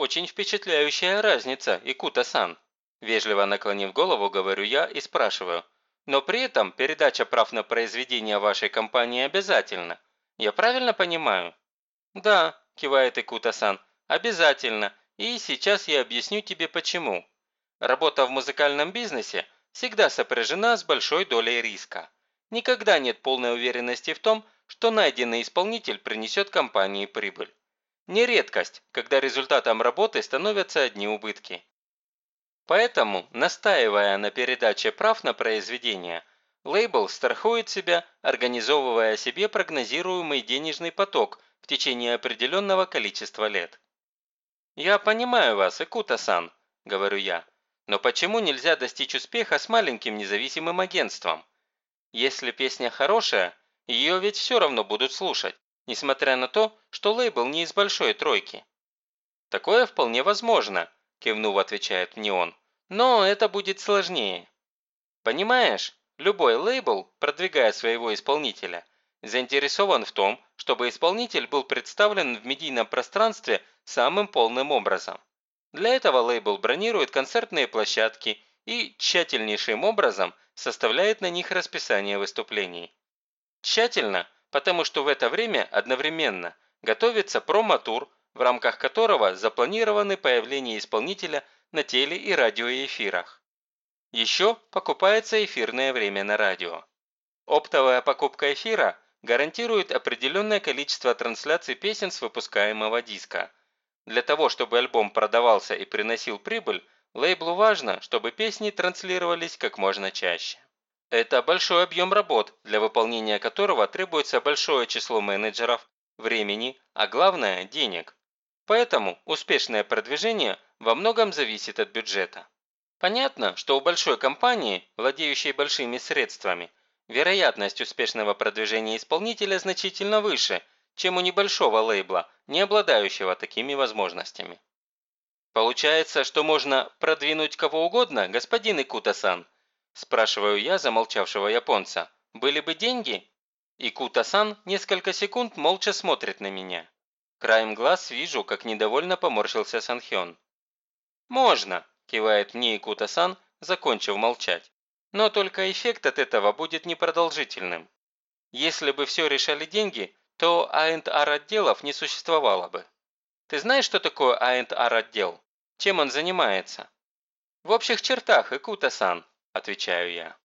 «Очень впечатляющая разница, Икута-сан», вежливо наклонив голову, говорю я и спрашиваю. «Но при этом передача прав на произведение вашей компании обязательна. Я правильно понимаю?» «Да», – кивает Икута-сан, – «обязательно, и сейчас я объясню тебе почему. Работа в музыкальном бизнесе всегда сопряжена с большой долей риска. Никогда нет полной уверенности в том, что найденный исполнитель принесет компании прибыль. Не редкость, когда результатом работы становятся одни убытки. Поэтому, настаивая на передаче прав на произведение, лейбл страхует себя, организовывая себе прогнозируемый денежный поток в течение определенного количества лет. «Я понимаю вас, Икута-сан», – говорю я, – «но почему нельзя достичь успеха с маленьким независимым агентством? Если песня хорошая, ее ведь все равно будут слушать несмотря на то, что лейбл не из большой тройки. «Такое вполне возможно», – кивнув, отвечает мне он. «Но это будет сложнее. Понимаешь, любой лейбл, продвигая своего исполнителя, заинтересован в том, чтобы исполнитель был представлен в медийном пространстве самым полным образом. Для этого лейбл бронирует концертные площадки и тщательнейшим образом составляет на них расписание выступлений. Тщательно – потому что в это время одновременно готовится промо-тур, в рамках которого запланированы появление исполнителя на теле- и радиоэфирах. Еще покупается эфирное время на радио. Оптовая покупка эфира гарантирует определенное количество трансляций песен с выпускаемого диска. Для того, чтобы альбом продавался и приносил прибыль, лейблу важно, чтобы песни транслировались как можно чаще. Это большой объем работ, для выполнения которого требуется большое число менеджеров, времени, а главное – денег. Поэтому успешное продвижение во многом зависит от бюджета. Понятно, что у большой компании, владеющей большими средствами, вероятность успешного продвижения исполнителя значительно выше, чем у небольшого лейбла, не обладающего такими возможностями. Получается, что можно продвинуть кого угодно, господин Икута-сан – Спрашиваю я замолчавшего японца. «Были бы деньги?» И Кута-сан несколько секунд молча смотрит на меня. Краем глаз вижу, как недовольно поморщился Санхён. «Можно», – кивает мне Икута-сан, закончив молчать. «Но только эффект от этого будет непродолжительным. Если бы все решали деньги, то А&Р отделов не существовало бы. Ты знаешь, что такое А&Р отдел? Чем он занимается?» «В общих чертах, Икута-сан», – отвечаю я.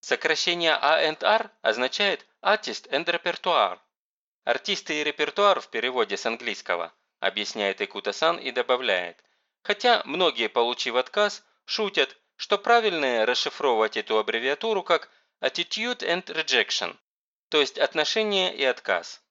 Сокращение A&R означает Artist and Repertoire. Артисты и репертуар в переводе с английского, объясняет Икута-сан и добавляет. Хотя многие, получив отказ, шутят, что правильнее расшифровывать эту аббревиатуру как Attitude and Rejection, то есть отношение и отказ.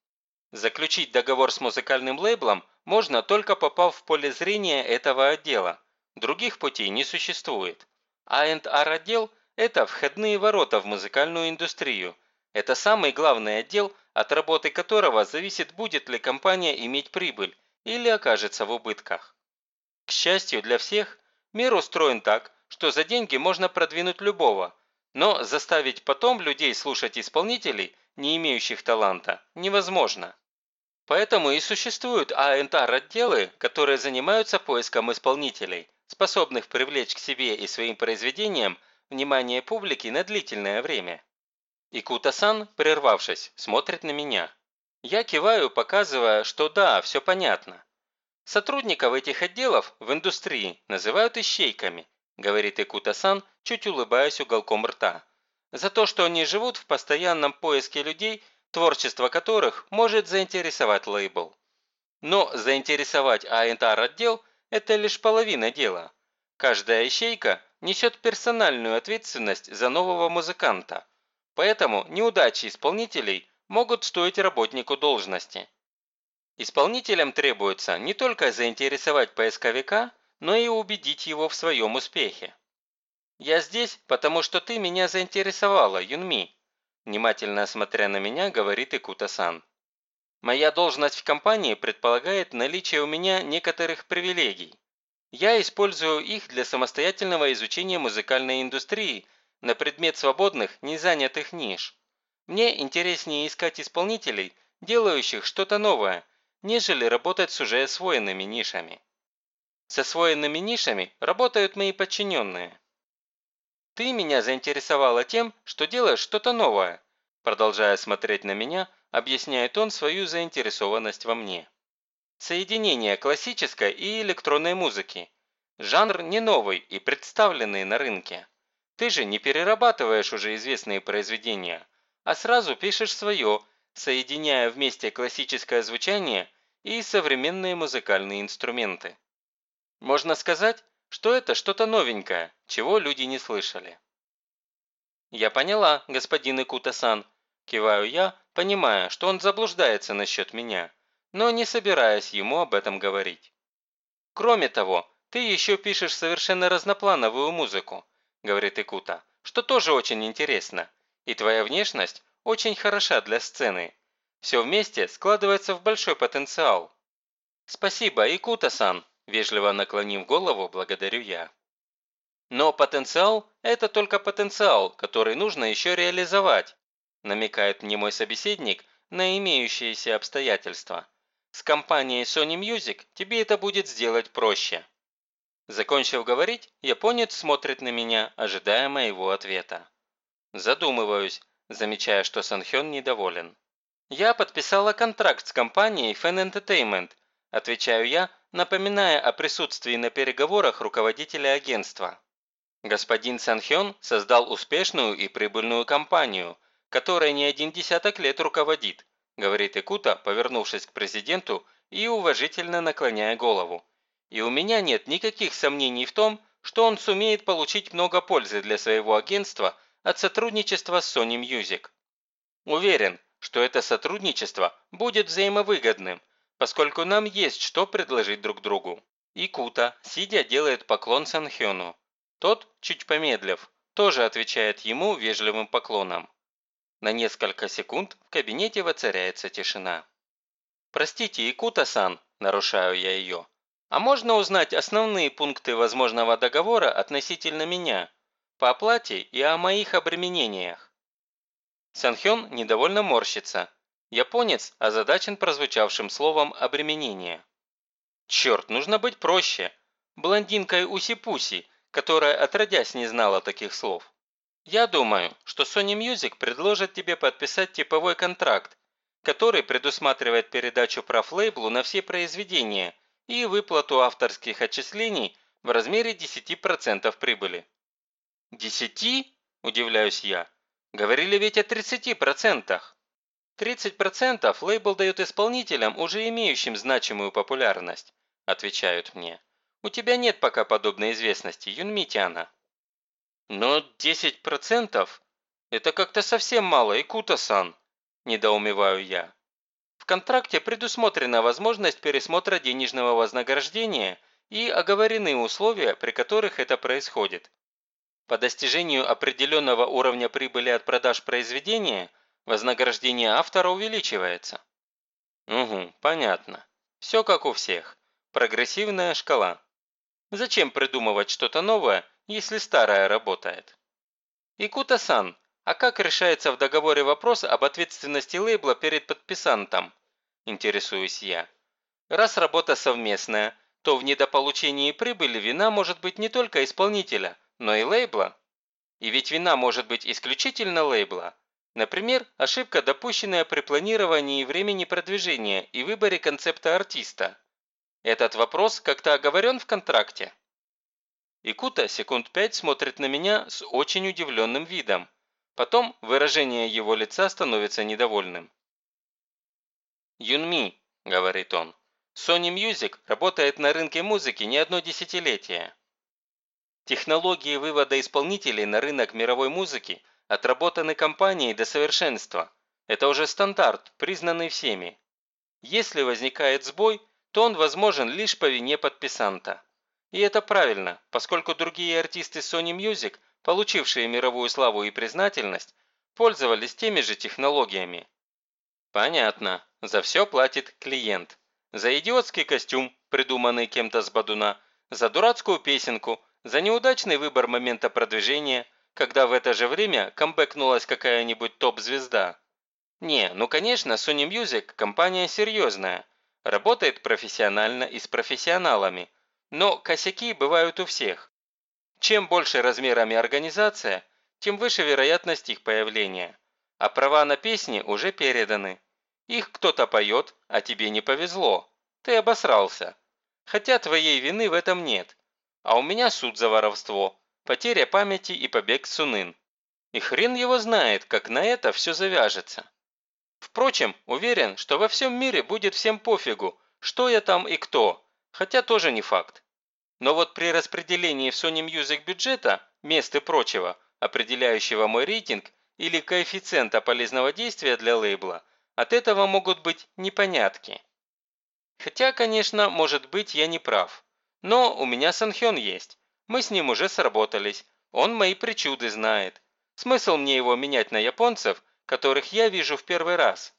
Заключить договор с музыкальным лейблом можно только попав в поле зрения этого отдела. Других путей не существует. А&R отдел – это входные ворота в музыкальную индустрию. Это самый главный отдел, от работы которого зависит, будет ли компания иметь прибыль или окажется в убытках. К счастью для всех, мир устроен так, что за деньги можно продвинуть любого, но заставить потом людей слушать исполнителей, не имеющих таланта, невозможно. Поэтому и существуют А&R отделы, которые занимаются поиском исполнителей – способных привлечь к себе и своим произведениям внимание публики на длительное время. Икута-сан, прервавшись, смотрит на меня. Я киваю, показывая, что да, все понятно. Сотрудников этих отделов в индустрии называют ищейками, говорит Икута-сан, чуть улыбаясь уголком рта. За то, что они живут в постоянном поиске людей, творчество которых может заинтересовать лейбл. Но заинтересовать А&R отдел – это лишь половина дела. Каждая ищейка несет персональную ответственность за нового музыканта, поэтому неудачи исполнителей могут стоить работнику должности. Исполнителям требуется не только заинтересовать поисковика, но и убедить его в своем успехе. «Я здесь, потому что ты меня заинтересовала, Юнми», внимательно смотря на меня, говорит Икута-сан. Моя должность в компании предполагает наличие у меня некоторых привилегий. Я использую их для самостоятельного изучения музыкальной индустрии на предмет свободных, незанятых ниш. Мне интереснее искать исполнителей, делающих что-то новое, нежели работать с уже освоенными нишами. С освоенными нишами работают мои подчиненные. Ты меня заинтересовала тем, что делаешь что-то новое, продолжая смотреть на меня, объясняет он свою заинтересованность во мне. Соединение классической и электронной музыки. Жанр не новый и представленный на рынке. Ты же не перерабатываешь уже известные произведения, а сразу пишешь свое, соединяя вместе классическое звучание и современные музыкальные инструменты. Можно сказать, что это что-то новенькое, чего люди не слышали. «Я поняла, господин Икута-сан», – киваю я, понимая, что он заблуждается насчет меня, но не собираясь ему об этом говорить. «Кроме того, ты еще пишешь совершенно разноплановую музыку», – говорит Икута, – «что тоже очень интересно, и твоя внешность очень хороша для сцены. Все вместе складывается в большой потенциал». «Спасибо, Икута-сан», – вежливо наклонив голову, благодарю я. Но потенциал – это только потенциал, который нужно еще реализовать, намекает мне мой собеседник на имеющиеся обстоятельства. С компанией Sony Music тебе это будет сделать проще. Закончив говорить, японец смотрит на меня, ожидая моего ответа. Задумываюсь, замечая, что Санхён недоволен. «Я подписала контракт с компанией Fan Entertainment», отвечаю я, напоминая о присутствии на переговорах руководителя агентства. Господин Санхён создал успешную и прибыльную компанию, которая не один десяток лет руководит, говорит Икута, повернувшись к президенту и уважительно наклоняя голову. И у меня нет никаких сомнений в том, что он сумеет получить много пользы для своего агентства от сотрудничества с Sony Music. Уверен, что это сотрудничество будет взаимовыгодным, поскольку нам есть что предложить друг другу. Икута, сидя, делает поклон Санхёну. Тот, чуть помедлив, тоже отвечает ему вежливым поклоном. На несколько секунд в кабинете воцаряется тишина. «Простите, Икута-сан», – нарушаю я ее, – «а можно узнать основные пункты возможного договора относительно меня, по оплате и о моих обременениях?» Санхён недовольно морщится. Японец озадачен прозвучавшим словом «обременение». «Черт, нужно быть проще. Блондинкой Уси-Пуси, которая отродясь не знала таких слов. Я думаю, что Sony Music предложит тебе подписать типовой контракт, который предусматривает передачу прав лейблу на все произведения и выплату авторских отчислений в размере 10% прибыли. 10? – удивляюсь я. Говорили ведь о 30%. 30% лейбл дает исполнителям, уже имеющим значимую популярность, отвечают мне. У тебя нет пока подобной известности, Юнмитяна. Но 10% – это как-то совсем мало, Икута-сан, недоумеваю я. В контракте предусмотрена возможность пересмотра денежного вознаграждения и оговорены условия, при которых это происходит. По достижению определенного уровня прибыли от продаж произведения вознаграждение автора увеличивается. Угу, понятно. Все как у всех. Прогрессивная шкала. Зачем придумывать что-то новое, если старое работает? Икута-сан, а как решается в договоре вопрос об ответственности лейбла перед подписантом? Интересуюсь я. Раз работа совместная, то в недополучении прибыли вина может быть не только исполнителя, но и лейбла. И ведь вина может быть исключительно лейбла. Например, ошибка, допущенная при планировании времени продвижения и выборе концепта артиста. Этот вопрос как-то оговорен в контракте?» Икута секунд пять смотрит на меня с очень удивленным видом. Потом выражение его лица становится недовольным. «Юнми», – говорит он, – «Sony Music работает на рынке музыки не одно десятилетие. Технологии вывода исполнителей на рынок мировой музыки отработаны компанией до совершенства. Это уже стандарт, признанный всеми. Если возникает сбой, то он возможен лишь по вине подписанта. И это правильно, поскольку другие артисты Sony Music, получившие мировую славу и признательность, пользовались теми же технологиями. Понятно, за все платит клиент. За идиотский костюм, придуманный кем-то с бадуна, за дурацкую песенку, за неудачный выбор момента продвижения, когда в это же время камбэкнулась какая-нибудь топ-звезда. Не, ну конечно, Sony Music – компания серьезная, работает профессионально и с профессионалами, но косяки бывают у всех. Чем больше размерами организация, тем выше вероятность их появления. А права на песни уже переданы. Их кто-то поет, а тебе не повезло. Ты обосрался. Хотя твоей вины в этом нет. А у меня суд за воровство, потеря памяти и побег Сунын. И хрен его знает, как на это все завяжется. Впрочем, уверен, что во всем мире будет всем пофигу, что я там и кто, хотя тоже не факт. Но вот при распределении в Sony Music бюджета, мест и прочего, определяющего мой рейтинг или коэффициента полезного действия для лейбла, от этого могут быть непонятки. Хотя, конечно, может быть, я не прав. Но у меня Санхён есть. Мы с ним уже сработались. Он мои причуды знает. Смысл мне его менять на японцев, которых я вижу в первый раз?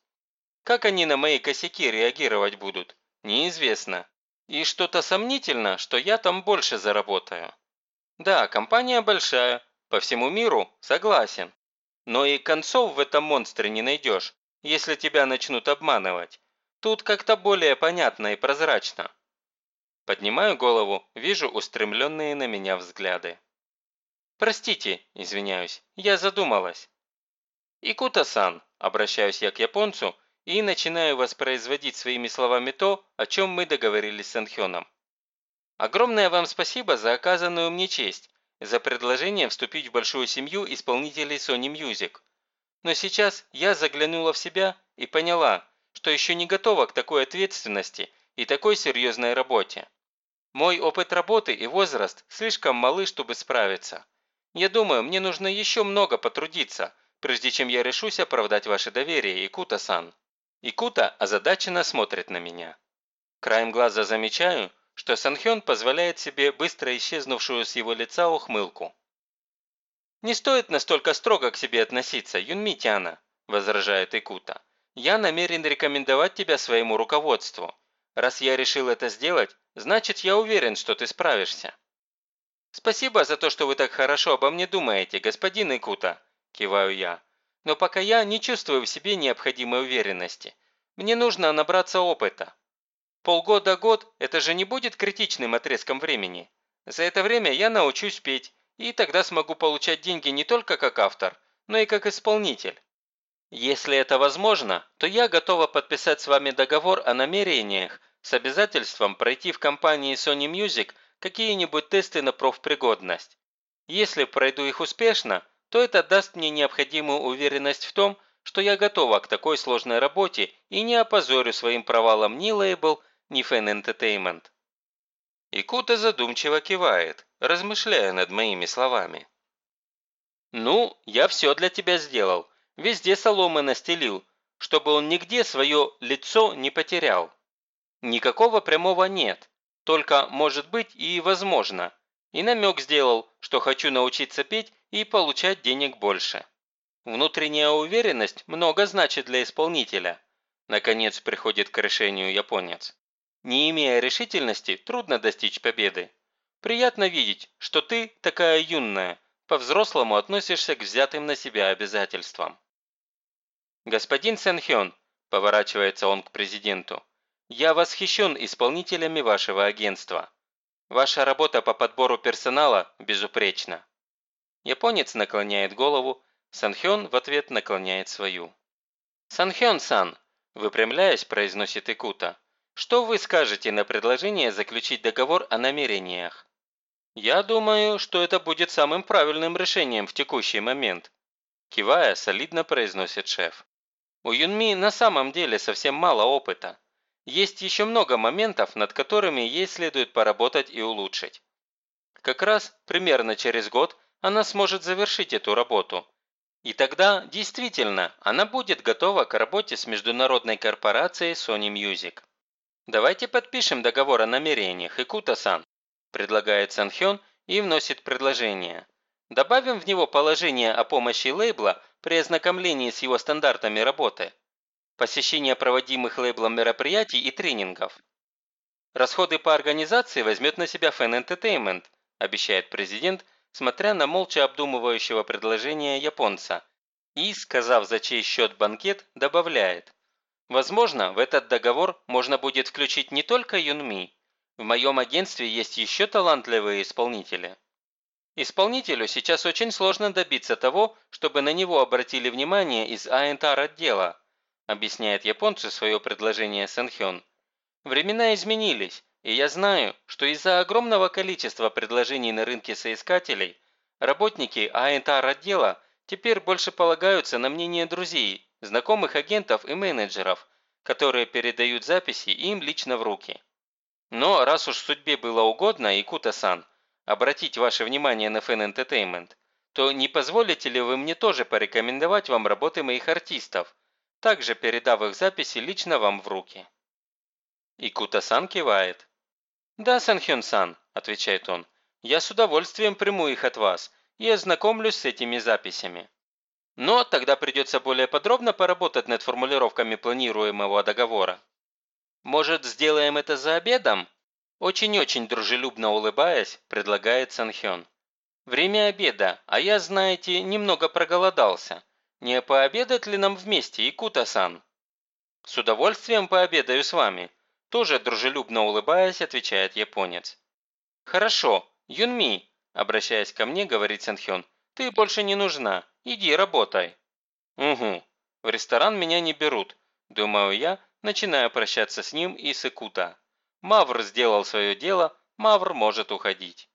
Как они на мои косяки реагировать будут, неизвестно. И что-то сомнительно, что я там больше заработаю. Да, компания большая, по всему миру, согласен. Но и концов в этом монстре не найдешь, если тебя начнут обманывать. Тут как-то более понятно и прозрачно. Поднимаю голову, вижу устремленные на меня взгляды. «Простите», – извиняюсь, – «я задумалась». «Икута-сан», – обращаюсь я к японцу и начинаю воспроизводить своими словами то, о чем мы договорились с Анхёном. «Огромное вам спасибо за оказанную мне честь, за предложение вступить в большую семью исполнителей Sony Music. Но сейчас я заглянула в себя и поняла, что еще не готова к такой ответственности и такой серьезной работе. Мой опыт работы и возраст слишком малы, чтобы справиться. Я думаю, мне нужно еще много потрудиться, прежде чем я решусь оправдать ваше доверие, Икута-сан. Икута озадаченно смотрит на меня. Краем глаза замечаю, что Санхён позволяет себе быстро исчезнувшую с его лица ухмылку. «Не стоит настолько строго к себе относиться, Юнми Тяна», – возражает Икута. «Я намерен рекомендовать тебя своему руководству. Раз я решил это сделать, значит я уверен, что ты справишься». «Спасибо за то, что вы так хорошо обо мне думаете, господин Икута», – киваю я. «Но пока я не чувствую в себе необходимой уверенности. Мне нужно набраться опыта. Полгода-год – это же не будет критичным отрезком времени. За это время я научусь петь, и тогда смогу получать деньги не только как автор, но и как исполнитель. Если это возможно, то я готова подписать с вами договор о намерениях с обязательством пройти в компании Sony Music какие-нибудь тесты на профпригодность. Если пройду их успешно, то это даст мне необходимую уверенность в том, что я готова к такой сложной работе и не опозорю своим провалом ни лейбл, ни Fan Entertainment. Икута задумчиво кивает, размышляя над моими словами. «Ну, я все для тебя сделал. Везде соломы настелил, чтобы он нигде свое лицо не потерял. Никакого прямого нет, только может быть и возможно. И намек сделал, что хочу научиться петь и получать денег больше. Внутренняя уверенность много значит для исполнителя. Наконец приходит к решению японец. Не имея решительности, трудно достичь победы. Приятно видеть, что ты, такая юная, по-взрослому относишься к взятым на себя обязательствам. «Господин Сэнхён», – поворачивается он к президенту, я восхищен исполнителями вашего агентства. Ваша работа по подбору персонала безупречна». Японец наклоняет голову, Санхён в ответ наклоняет свою. «Санхён-сан», – выпрямляясь, произносит Икута, – «что вы скажете на предложение заключить договор о намерениях?» «Я думаю, что это будет самым правильным решением в текущий момент», – кивая, солидно произносит шеф. «У Юнми на самом деле совсем мало опыта. Есть еще много моментов, над которыми ей следует поработать и улучшить. Как раз примерно через год она сможет завершить эту работу. И тогда, действительно, она будет готова к работе с международной корпорацией Sony Music. «Давайте подпишем договор о намерениях, Икута-сан», предлагает Санхён и вносит предложение. Добавим в него положение о помощи лейбла при ознакомлении с его стандартами работы посещение проводимых лейблом мероприятий и тренингов. Расходы по организации возьмет на себя Fan Entertainment, обещает президент, смотря на молча обдумывающего предложение японца. И, сказав за чей счет банкет, добавляет. Возможно, в этот договор можно будет включить не только Юнми. В моем агентстве есть еще талантливые исполнители. Исполнителю сейчас очень сложно добиться того, чтобы на него обратили внимание из АНТАР отдела, объясняет японцу свое предложение Сэнхён. Времена изменились, и я знаю, что из-за огромного количества предложений на рынке соискателей работники АНТАР отдела теперь больше полагаются на мнение друзей, знакомых агентов и менеджеров, которые передают записи им лично в руки. Но раз уж судьбе было угодно, Икута-сан, обратить ваше внимание на Fan Entertainment, то не позволите ли вы мне тоже порекомендовать вам работы моих артистов, также передав их записи лично вам в руки? Икута-сан кивает. «Да, Санхён-сан», – отвечает он, – «я с удовольствием приму их от вас и ознакомлюсь с этими записями. Но тогда придется более подробно поработать над формулировками планируемого договора. Может, сделаем это за обедом? Очень-очень дружелюбно улыбаясь, предлагает Санхён. Время обеда, а я, знаете, немного проголодался. Не пообедать ли нам вместе, Икута-сан? С удовольствием пообедаю с вами. Тоже дружелюбно улыбаясь, отвечает японец. Хорошо, Юнми, обращаясь ко мне, говорит Санхён, ты больше не нужна. Иди, работай». «Угу. В ресторан меня не берут», – думаю я, начиная прощаться с ним и с Икута. Мавр сделал свое дело, Мавр может уходить.